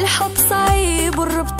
الحب صعيب والربط